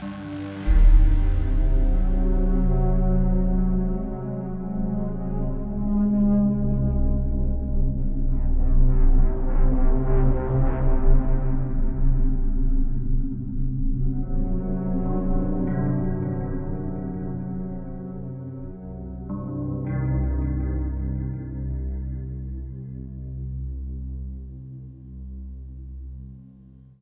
Bye.